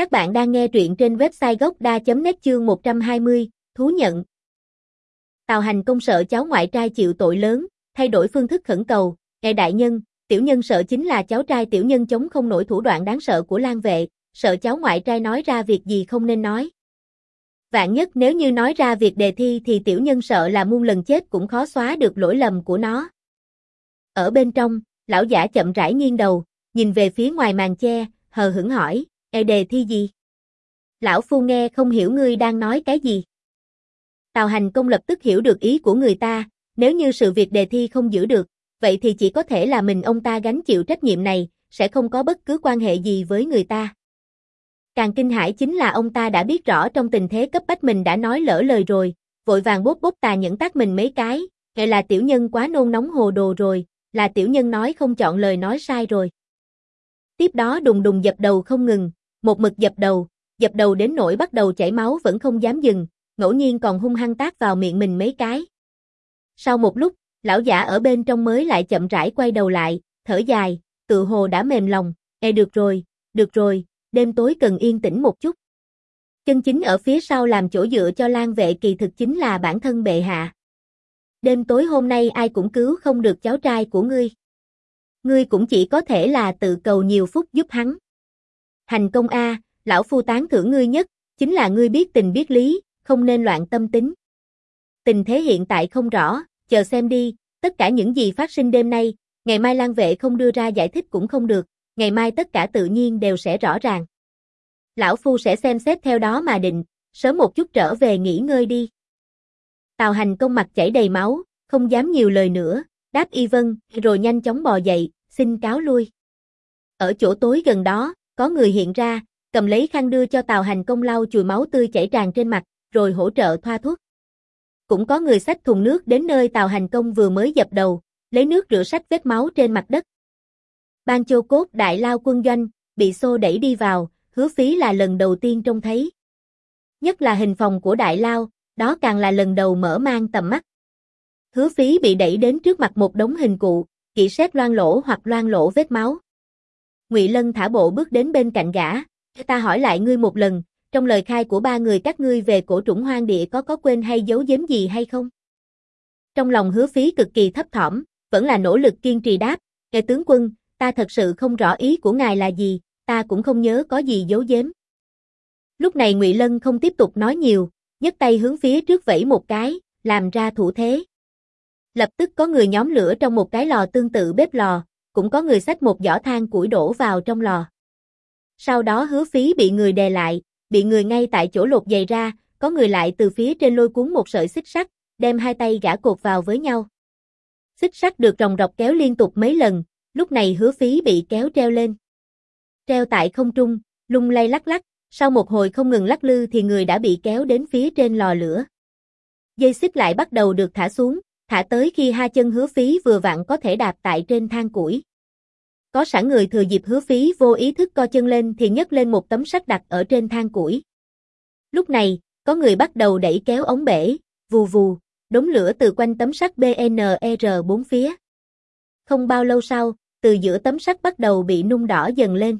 Các bạn đang nghe truyện trên website gocda.net chương 120, thú nhận. Tào hành công sợ cháu ngoại trai chịu tội lớn, thay đổi phương thức khẩn cầu, ngài đại nhân, tiểu nhân sợ chính là cháu trai tiểu nhân chống không nổi thủ đoạn đáng sợ của lang vệ, sợ cháu ngoại trai nói ra việc gì không nên nói. Vạn nhất nếu như nói ra việc đề thi thì tiểu nhân sợ là muôn lần chết cũng khó xóa được lỗi lầm của nó. Ở bên trong, lão giả chậm rãi nghiêng đầu, nhìn về phía ngoài màn che, hờ hững hỏi, e đề thi gì? Lão Phu nghe không hiểu ngươi đang nói cái gì. Tào hành công lập tức hiểu được ý của người ta, nếu như sự việc đề thi không giữ được, vậy thì chỉ có thể là mình ông ta gánh chịu trách nhiệm này, sẽ không có bất cứ quan hệ gì với người ta. Càng kinh hãi chính là ông ta đã biết rõ trong tình thế cấp bách mình đã nói lỡ lời rồi, vội vàng bốt bốt tà nhẫn tác mình mấy cái, gọi là tiểu nhân quá nôn nóng hồ đồ rồi, là tiểu nhân nói không chọn lời nói sai rồi. Tiếp đó đùng đùng dập đầu không ngừng, một mực dập đầu, dập đầu đến nỗi bắt đầu chảy máu vẫn không dám dừng, ngẫu nhiên còn hung hăng tác vào miệng mình mấy cái. Sau một lúc, lão giả ở bên trong mới lại chậm rãi quay đầu lại, thở dài, tự hồ đã mềm lòng, e được rồi, được rồi, đêm tối cần yên tĩnh một chút. Chân chính ở phía sau làm chỗ dựa cho Lan vệ kỳ thực chính là bản thân bệ hạ. Đêm tối hôm nay ai cũng cứu không được cháu trai của ngươi. Ngươi cũng chỉ có thể là tự cầu nhiều phúc giúp hắn. Hành công A, lão phu tán thưởng ngươi nhất, chính là ngươi biết tình biết lý, không nên loạn tâm tính. Tình thế hiện tại không rõ, chờ xem đi, tất cả những gì phát sinh đêm nay, ngày mai Lan vệ không đưa ra giải thích cũng không được, ngày mai tất cả tự nhiên đều sẽ rõ ràng. Lão phu sẽ xem xét theo đó mà định, sớm một chút trở về nghỉ ngơi đi. Tào hành công mặt chảy đầy máu, không dám nhiều lời nữa, đáp y vân, rồi nhanh chóng bò dậy, xin cáo lui. Ở chỗ tối gần đó, có người hiện ra, cầm lấy khăn đưa cho Tào Hành Công lau chùi máu tươi chảy tràn trên mặt, rồi hỗ trợ thoa thuốc. Cũng có người xách thùng nước đến nơi Tào Hành Công vừa mới dập đầu, lấy nước rửa sạch vết máu trên mặt đất. Ban Châu Cốt đại lao quân doanh, bị xô đẩy đi vào, hứa phí là lần đầu tiên trông thấy. Nhất là hình phòng của đại lao, đó càng là lần đầu mở mang tầm mắt. Hứa phí bị đẩy đến trước mặt một đống hình cụ, kỹ xét loan lỗ hoặc loan lỗ vết máu. Ngụy Lân thả bộ bước đến bên cạnh gã, ta hỏi lại ngươi một lần, trong lời khai của ba người các ngươi về cổ trũng hoang địa có có quên hay giấu giếm gì hay không? Trong lòng hứa phí cực kỳ thấp thỏm, vẫn là nỗ lực kiên trì đáp, kẻ tướng quân, ta thật sự không rõ ý của ngài là gì, ta cũng không nhớ có gì giấu giếm. Lúc này Ngụy Lân không tiếp tục nói nhiều, nhấc tay hướng phía trước vẫy một cái, làm ra thủ thế. Lập tức có người nhóm lửa trong một cái lò tương tự bếp lò, cũng có người xách một giỏ than củi đổ vào trong lò. Sau đó hứa phí bị người đè lại, bị người ngay tại chỗ lột giày ra, có người lại từ phía trên lôi cuốn một sợi xích sắt, đem hai tay gã cột vào với nhau. Xích sắt được ròng rọc kéo liên tục mấy lần, lúc này hứa phí bị kéo treo lên. Treo tại không trung, lung lay lắc lắc, sau một hồi không ngừng lắc lư thì người đã bị kéo đến phía trên lò lửa. Dây xích lại bắt đầu được thả xuống, thả tới khi hai chân hứa phí vừa vặn có thể đạp tại trên thang củi. Có sẵn người thừa dịp hứa phí vô ý thức co chân lên thì nhấc lên một tấm sắt đặt ở trên thang củi. Lúc này, có người bắt đầu đẩy kéo ống bể, vù vù, đống lửa từ quanh tấm sắt BNR bốn phía. Không bao lâu sau, từ giữa tấm sắt bắt đầu bị nung đỏ dần lên.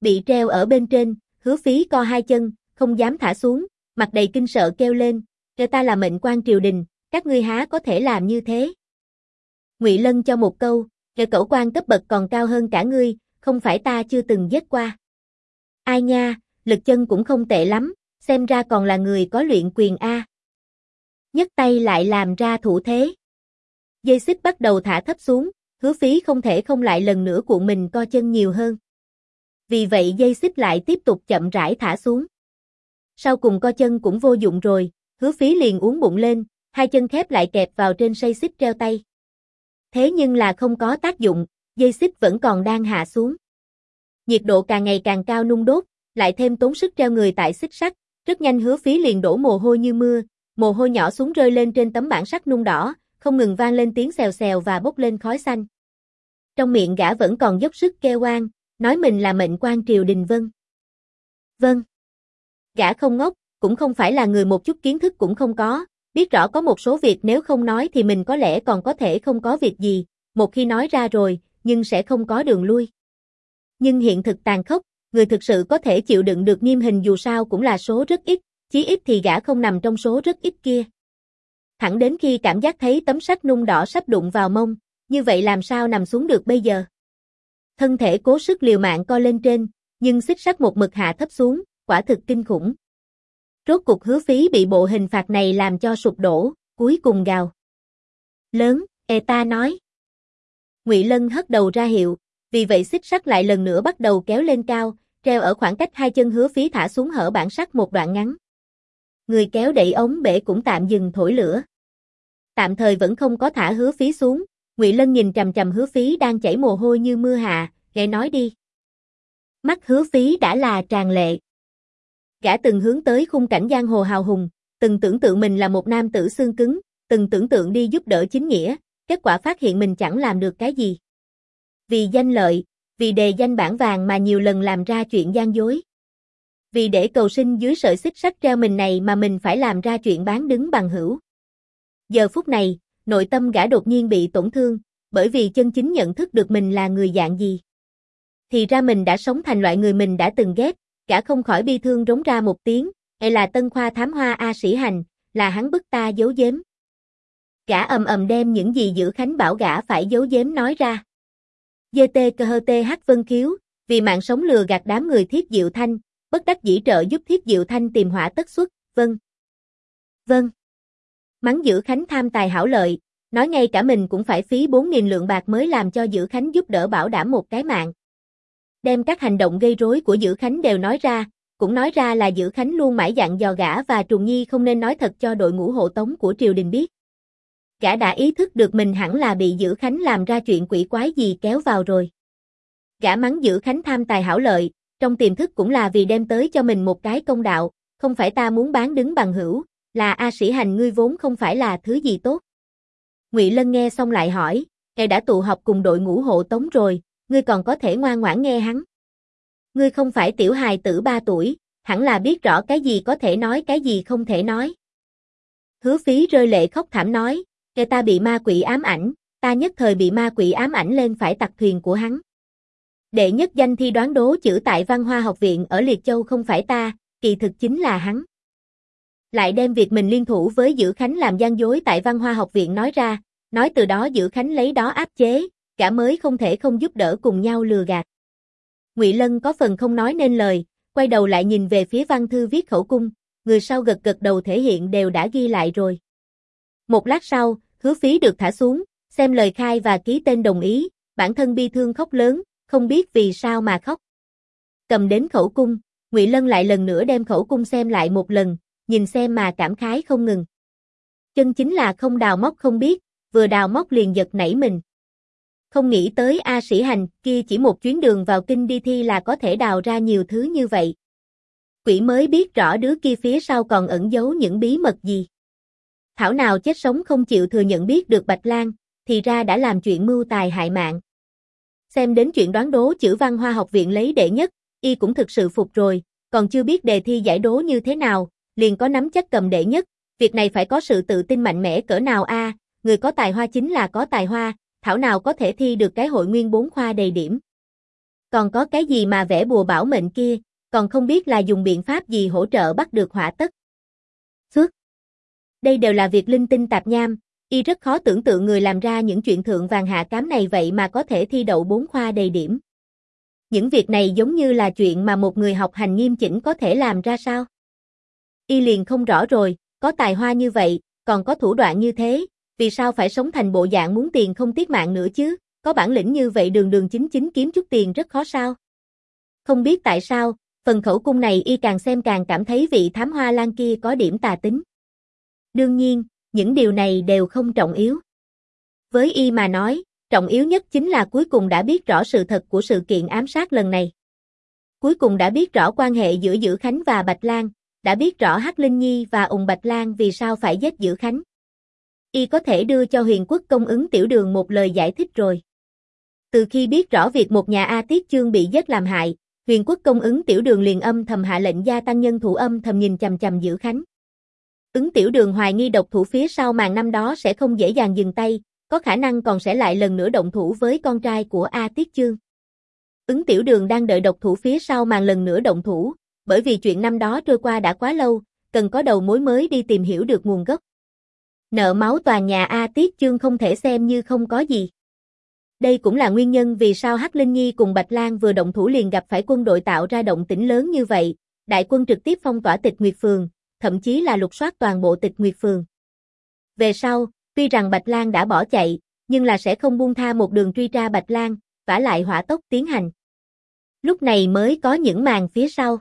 Bị treo ở bên trên, hứa phí co hai chân, không dám thả xuống, mặt đầy kinh sợ kêu lên, kêu ta là mệnh quan triều đình, các ngươi há có thể làm như thế. Ngụy Lân cho một câu, kêu cẩu quan cấp bậc còn cao hơn cả ngươi, không phải ta chưa từng giết qua. Ai nha, lực chân cũng không tệ lắm, xem ra còn là người có luyện quyền A. Nhất tay lại làm ra thủ thế. Dây xích bắt đầu thả thấp xuống, hứa phí không thể không lại lần nữa cuộn mình co chân nhiều hơn. Vì vậy dây xích lại tiếp tục chậm rãi thả xuống. Sau cùng co chân cũng vô dụng rồi, hứa phí liền uống bụng lên, hai chân khép lại kẹp vào trên dây xích treo tay. Thế nhưng là không có tác dụng, dây xích vẫn còn đang hạ xuống. Nhiệt độ càng ngày càng cao nung đốt, lại thêm tốn sức treo người tại xích sắt, rất nhanh hứa phí liền đổ mồ hôi như mưa, mồ hôi nhỏ xuống rơi lên trên tấm bản sắt nung đỏ, không ngừng vang lên tiếng xèo xèo và bốc lên khói xanh. Trong miệng gã vẫn còn dốc sức kêu oan, nói mình là mệnh quan triều đình vân. Vâng. Gã không ngốc, cũng không phải là người một chút kiến thức cũng không có, biết rõ có một số việc nếu không nói thì mình có lẽ còn có thể không có việc gì, một khi nói ra rồi, nhưng sẽ không có đường lui. Nhưng hiện thực tàn khốc, người thực sự có thể chịu đựng được nghiêm hình dù sao cũng là số rất ít, chí ít thì gã không nằm trong số rất ít kia. Thẳng đến khi cảm giác thấy tấm sắt nung đỏ sắp đụng vào mông, như vậy làm sao nằm xuống được bây giờ? Thân thể cố sức liều mạng co lên trên, nhưng xích sắt một mực hạ thấp xuống, quả thực kinh khủng. Rốt cuộc hứa phí bị bộ hình phạt này làm cho sụp đổ, cuối cùng gào. Lớn, e ta nói. Ngụy Lân hất đầu ra hiệu, vì vậy xích sắt lại lần nữa bắt đầu kéo lên cao, treo ở khoảng cách hai chân hứa phí thả xuống hở bản sắt một đoạn ngắn. Người kéo đẩy ống bể cũng tạm dừng thổi lửa. Tạm thời vẫn không có thả hứa phí xuống, Ngụy Lân nhìn trầm trầm hứa phí đang chảy mồ hôi như mưa hạ, ghé nói đi. Mắt hứa phí đã là tràn lệ. Gã từng hướng tới khung cảnh giang hồ hào hùng, từng tưởng tượng mình là một nam tử xương cứng, từng tưởng tượng đi giúp đỡ chính nghĩa, kết quả phát hiện mình chẳng làm được cái gì. Vì danh lợi, vì đề danh bản vàng mà nhiều lần làm ra chuyện gian dối. Vì để cầu sinh dưới sợi xích sắt treo mình này mà mình phải làm ra chuyện bán đứng bằng hữu. Giờ phút này, nội tâm gã đột nhiên bị tổn thương, bởi vì chân chính nhận thức được mình là người dạng gì. Thì ra mình đã sống thành loại người mình đã từng ghét, gã không khỏi bi thương rống ra một tiếng, hay là tân khoa thám hoa A sĩ hành, là hắn bức ta giấu giếm. Gã ầm ầm đem những gì giữ Khánh bảo gã phải giấu giếm nói ra. Dê tê cơ hơ tê hát vân khiếu, vì mạng sống lừa gạt đám người thiết diệu thanh, bất đắc dĩ trợ giúp thiết diệu thanh tìm hỏa tất xuất, vâng. Vâng. Mắng giữ Khánh tham tài hảo lợi, nói ngay cả mình cũng phải phí 4.000 lượng bạc mới làm cho giữ Khánh giúp đỡ bảo đảm một cái mạng. Đem các hành động gây rối của dữ Khánh đều nói ra, cũng nói ra là dữ Khánh luôn mãi dặn dò gã và Trùng Nhi không nên nói thật cho đội ngũ hộ tống của triều đình biết. Gã đã ý thức được mình hẳn là bị dữ Khánh làm ra chuyện quỷ quái gì kéo vào rồi. Gã mắng dữ Khánh tham tài hảo lợi, trong tiềm thức cũng là vì đem tới cho mình một cái công đạo, không phải ta muốn bán đứng bằng hữu, là A sĩ hành ngươi vốn không phải là thứ gì tốt. Ngụy Lân nghe xong lại hỏi, ngài đã tụ họp cùng đội ngũ hộ tống rồi, ngươi còn có thể ngoan ngoãn nghe hắn. Ngươi không phải tiểu hài tử ba tuổi, hẳn là biết rõ cái gì có thể nói cái gì không thể nói. Hứa phí rơi lệ khóc thảm nói, nghe ta bị ma quỷ ám ảnh, ta nhất thời bị ma quỷ ám ảnh lên phải tặc thuyền của hắn. Đệ nhất danh thi đoán đố chữ tại Văn Hoa học viện ở Liệt Châu không phải ta, kỳ thực chính là hắn. Lại đem việc mình liên thủ với Dữ Khánh làm gian dối tại Văn Hoa học viện nói ra, nói từ đó Dữ Khánh lấy đó áp chế, cả mới không thể không giúp đỡ cùng nhau lừa gạt. Ngụy Lân có phần không nói nên lời, quay đầu lại nhìn về phía văn thư viết khẩu cung, người sau gật gật đầu thể hiện đều đã ghi lại rồi. Một lát sau, hứa phí được thả xuống, xem lời khai và ký tên đồng ý, bản thân bi thương khóc lớn, không biết vì sao mà khóc. Cầm đến khẩu cung, Ngụy Lân lại lần nữa đem khẩu cung xem lại một lần, nhìn xem mà cảm khái không ngừng. Chân chính là không đào móc không biết, vừa đào móc liền giật nảy mình. Không nghĩ tới A Sĩ Hành kia chỉ một chuyến đường vào kinh đi thi là có thể đào ra nhiều thứ như vậy. Quỷ mới biết rõ đứa kia phía sau còn ẩn giấu những bí mật gì. Thảo nào chết sống không chịu thừa nhận biết được Bạch Lan, thì ra đã làm chuyện mưu tài hại mạng. Xem đến chuyện đoán đố chữ văn hoa học viện lấy đệ nhất, y cũng thực sự phục rồi, còn chưa biết đề thi giải đố như thế nào, liền có nắm chắc cầm đệ nhất, việc này phải có sự tự tin mạnh mẽ cỡ nào a, người có tài hoa chính là có tài hoa, thảo nào có thể thi được cái hội nguyên bốn khoa đầy điểm. Còn có cái gì mà vẽ bùa bảo mệnh kia, còn không biết là dùng biện pháp gì hỗ trợ bắt được hỏa tất. Phước. Đây đều là việc linh tinh tạp nham, y rất khó tưởng tượng người làm ra những chuyện thượng vàng hạ cám này vậy mà có thể thi đậu bốn khoa đầy điểm. Những việc này giống như là chuyện mà một người học hành nghiêm chỉnh có thể làm ra sao? Y liền không rõ rồi, có tài hoa như vậy, còn có thủ đoạn như thế, vì sao phải sống thành bộ dạng muốn tiền không tiếc mạng nữa chứ, có bản lĩnh như vậy đường đường chính chính kiếm chút tiền rất khó sao. Không biết tại sao, phần khẩu cung này y càng xem càng cảm thấy vị thám hoa lan kia có điểm tà tính. Đương nhiên, những điều này đều không trọng yếu. Với y mà nói, trọng yếu nhất chính là cuối cùng đã biết rõ sự thật của sự kiện ám sát lần này. Cuối cùng đã biết rõ quan hệ giữa Dữ Khánh và Bạch Lan, đã biết rõ Hắc Linh Nhi và ung Bạch Lan vì sao phải giết Dữ Khánh. Y có thể đưa cho huyền quốc công ứng tiểu đường một lời giải thích rồi. Từ khi biết rõ việc một nhà A Tiết Chương bị giết làm hại, huyền quốc công ứng tiểu đường liền âm thầm hạ lệnh gia tăng nhân thủ âm thầm nhìn chầm chầm giữ Khánh. Ứng tiểu đường hoài nghi độc thủ phía sau màn năm đó sẽ không dễ dàng dừng tay, có khả năng còn sẽ lại lần nữa động thủ với con trai của A Tiết Chương. Ứng tiểu đường đang đợi độc thủ phía sau màn lần nữa động thủ, bởi vì chuyện năm đó trôi qua đã quá lâu, cần có đầu mối mới đi tìm hiểu được nguồn gốc. Nợ máu tòa nhà A Tiết Chương không thể xem như không có gì. Đây cũng là nguyên nhân vì sao Hắc Linh Nhi cùng Bạch Lan vừa động thủ liền gặp phải quân đội tạo ra động tĩnh lớn như vậy, đại quân trực tiếp phong tỏa tịch Nguyệt Phường, thậm chí là lục soát toàn bộ tịch Nguyệt Phường. Về sau, tuy rằng Bạch Lan đã bỏ chạy, nhưng là sẽ không buông tha một đường truy tra Bạch Lan, vả lại hỏa tốc tiến hành. Lúc này mới có những màn phía sau.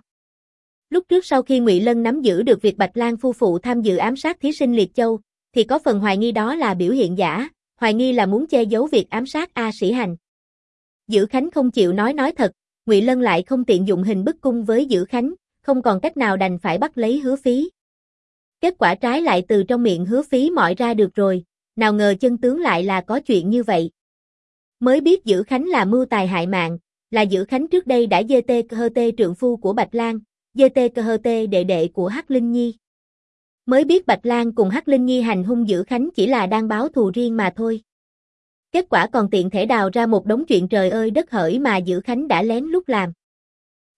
Lúc trước sau khi Ngụy Lân nắm giữ được việc Bạch Lan phu phụ tham dự ám sát thí sinh Liệt Châu, thì có phần hoài nghi đó là biểu hiện giả, hoài nghi là muốn che giấu việc ám sát A Sĩ Hành. Dữ Khánh không chịu nói nói thật, Ngụy Lân lại không tiện dụng hình bức cung với Dữ Khánh, không còn cách nào đành phải bắt lấy hứa phí. Kết quả trái lại từ trong miệng hứa phí mọi ra được rồi, nào ngờ chân tướng lại là có chuyện như vậy. Mới biết Dữ Khánh là mưu tài hại mạng, là Dữ Khánh trước đây đã dê tê cơ tê trượng phu của Bạch Lan, dê tê cơ tê đệ đệ của Hắc Linh Nhi. Mới biết Bạch Lan cùng Hắc Linh Nhi hành hung Dữ Khánh chỉ là đang báo thù riêng mà thôi. Kết quả còn tiện thể đào ra một đống chuyện trời ơi đất hỡi mà Dữ Khánh đã lén lút làm.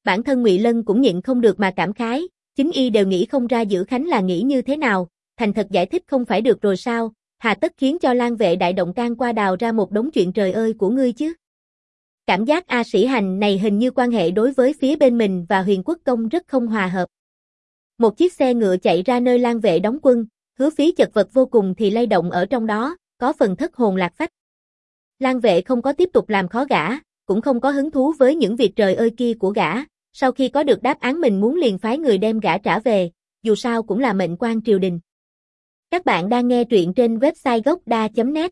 Bản thân Ngụy Lân cũng nhịn không được mà cảm khái, chính y đều nghĩ không ra Dữ Khánh là nghĩ như thế nào, thành thật giải thích không phải được rồi sao, hà tất khiến cho Lan vệ đại động can qua đào ra một đống chuyện trời ơi của ngươi chứ. Cảm giác A Sĩ Hành này hình như quan hệ đối với phía bên mình và huyền quốc công rất không hòa hợp. Một chiếc xe ngựa chạy ra nơi Lan vệ đóng quân, hứa phí chật vật vô cùng thì lay động ở trong đó, có phần thất hồn lạc phách. Lan vệ không có tiếp tục làm khó gã, cũng không có hứng thú với những việc trời ơi kia của gã, sau khi có được đáp án mình muốn liền phái người đem gã trả về, dù sao cũng là mệnh quan triều đình. Các bạn đang nghe truyện trên website gocda.net